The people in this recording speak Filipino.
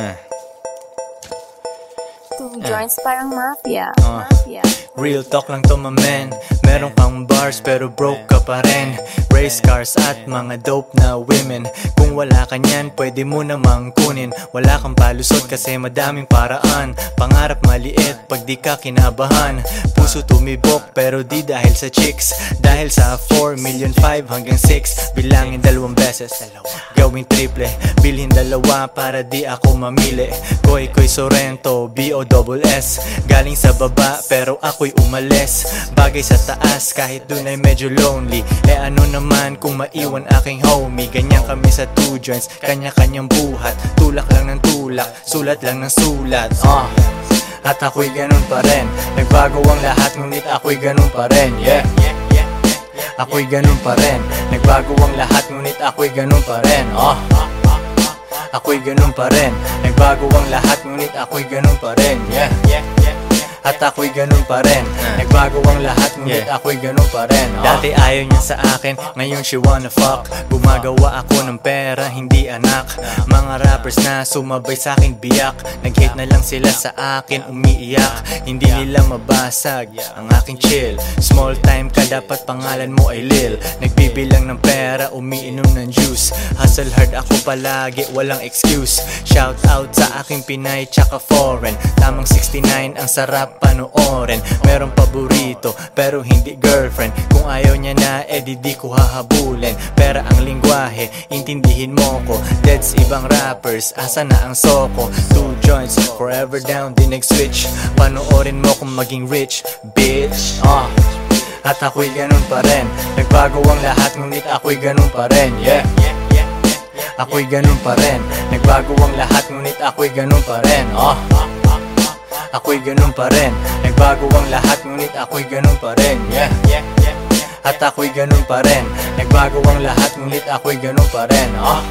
Uh. Two joints parang mafia. Uh. Mafia. Real talk lang to my man Meron kang bars pero broke ka pa rin. Race cars at mga dope na women. Kung wala ka niyan pwede mo namang kunin. Wala kang palusot kasi madaming paraan. Pangarap maliit pag di ka kinabahan. Puso tumibok pero di dahil sa chicks. Dahil sa 4 million 5 hanggang 6 Bilangin dalawang beses. Gawing triple. Bilhin dalawa para di ako mamili. Koy Koy Sorrento B-O-S-S Galing sa baba pero ako'y umalis. Bagay sa taas kahit dun ay medyo lonely. Eh ano naman kung maiwan aking homie? Ganyan kami sa two joints Kanya-kanyang buhat. Tulak lang ng tulak Sulat lang ng sulat. Ah At ako'y ganun pa rin. Nagbago ang lahat ngunit ako'y ganun pa rin. Yeah. Ako'y ganun pa rin. Nagbago ang lahat ngunit ako'y ganun pa rin. Ah Ako'y ganun pa rin. Nagbago ang lahat ngunit ako'y ganun pa rin. Yeah. At ako'y ganun pa rin Nagbago ang lahat ngunit ako'y ganun pa rin Dati ayaw niya sa akin, ngayon she wanna fuck. Gumagawa ako ng pera, hindi anak. Mga rappers na sumabay sa akin biyak. Nag-hate na lang sila sa akin, umiiyak. Hindi nila mabasag ang aking chill. Small time ka, dapat pangalan mo ay Lil. Nagbibilang ng pera, umiinom ng juice. Hustle hard ako palagi, walang excuse. Shout out sa aking Pinay tsaka foreign. Tamang 69, ang sarap panoorin. Meron paborito, pero hindi girlfriend. Kung ayaw niya na, edi di ko hahabulin. Pera ang lingwahe, intindihin mo ko. Deads ibang rappers, asa na ang soko? Two joints, forever down, di nag-switch. Panoorin mo kung maging rich, bitch. Ah At ako'y ganun pa rin. Nagbago ang lahat, ngunit ako'y ganun pa rin. Yeah. Ako'y ganun pa rin. Nagbago ang lahat, ngunit ako'y ganun pa rin. Ah. Ako'y ganun pa rin Nagbago ang lahat ngunit ako'y ganun pa rin Yeah, yeah, yeah, yeah. At ako'y ganun pa rin Nagbago ang lahat ngunit ako'y ganun pa rin ah.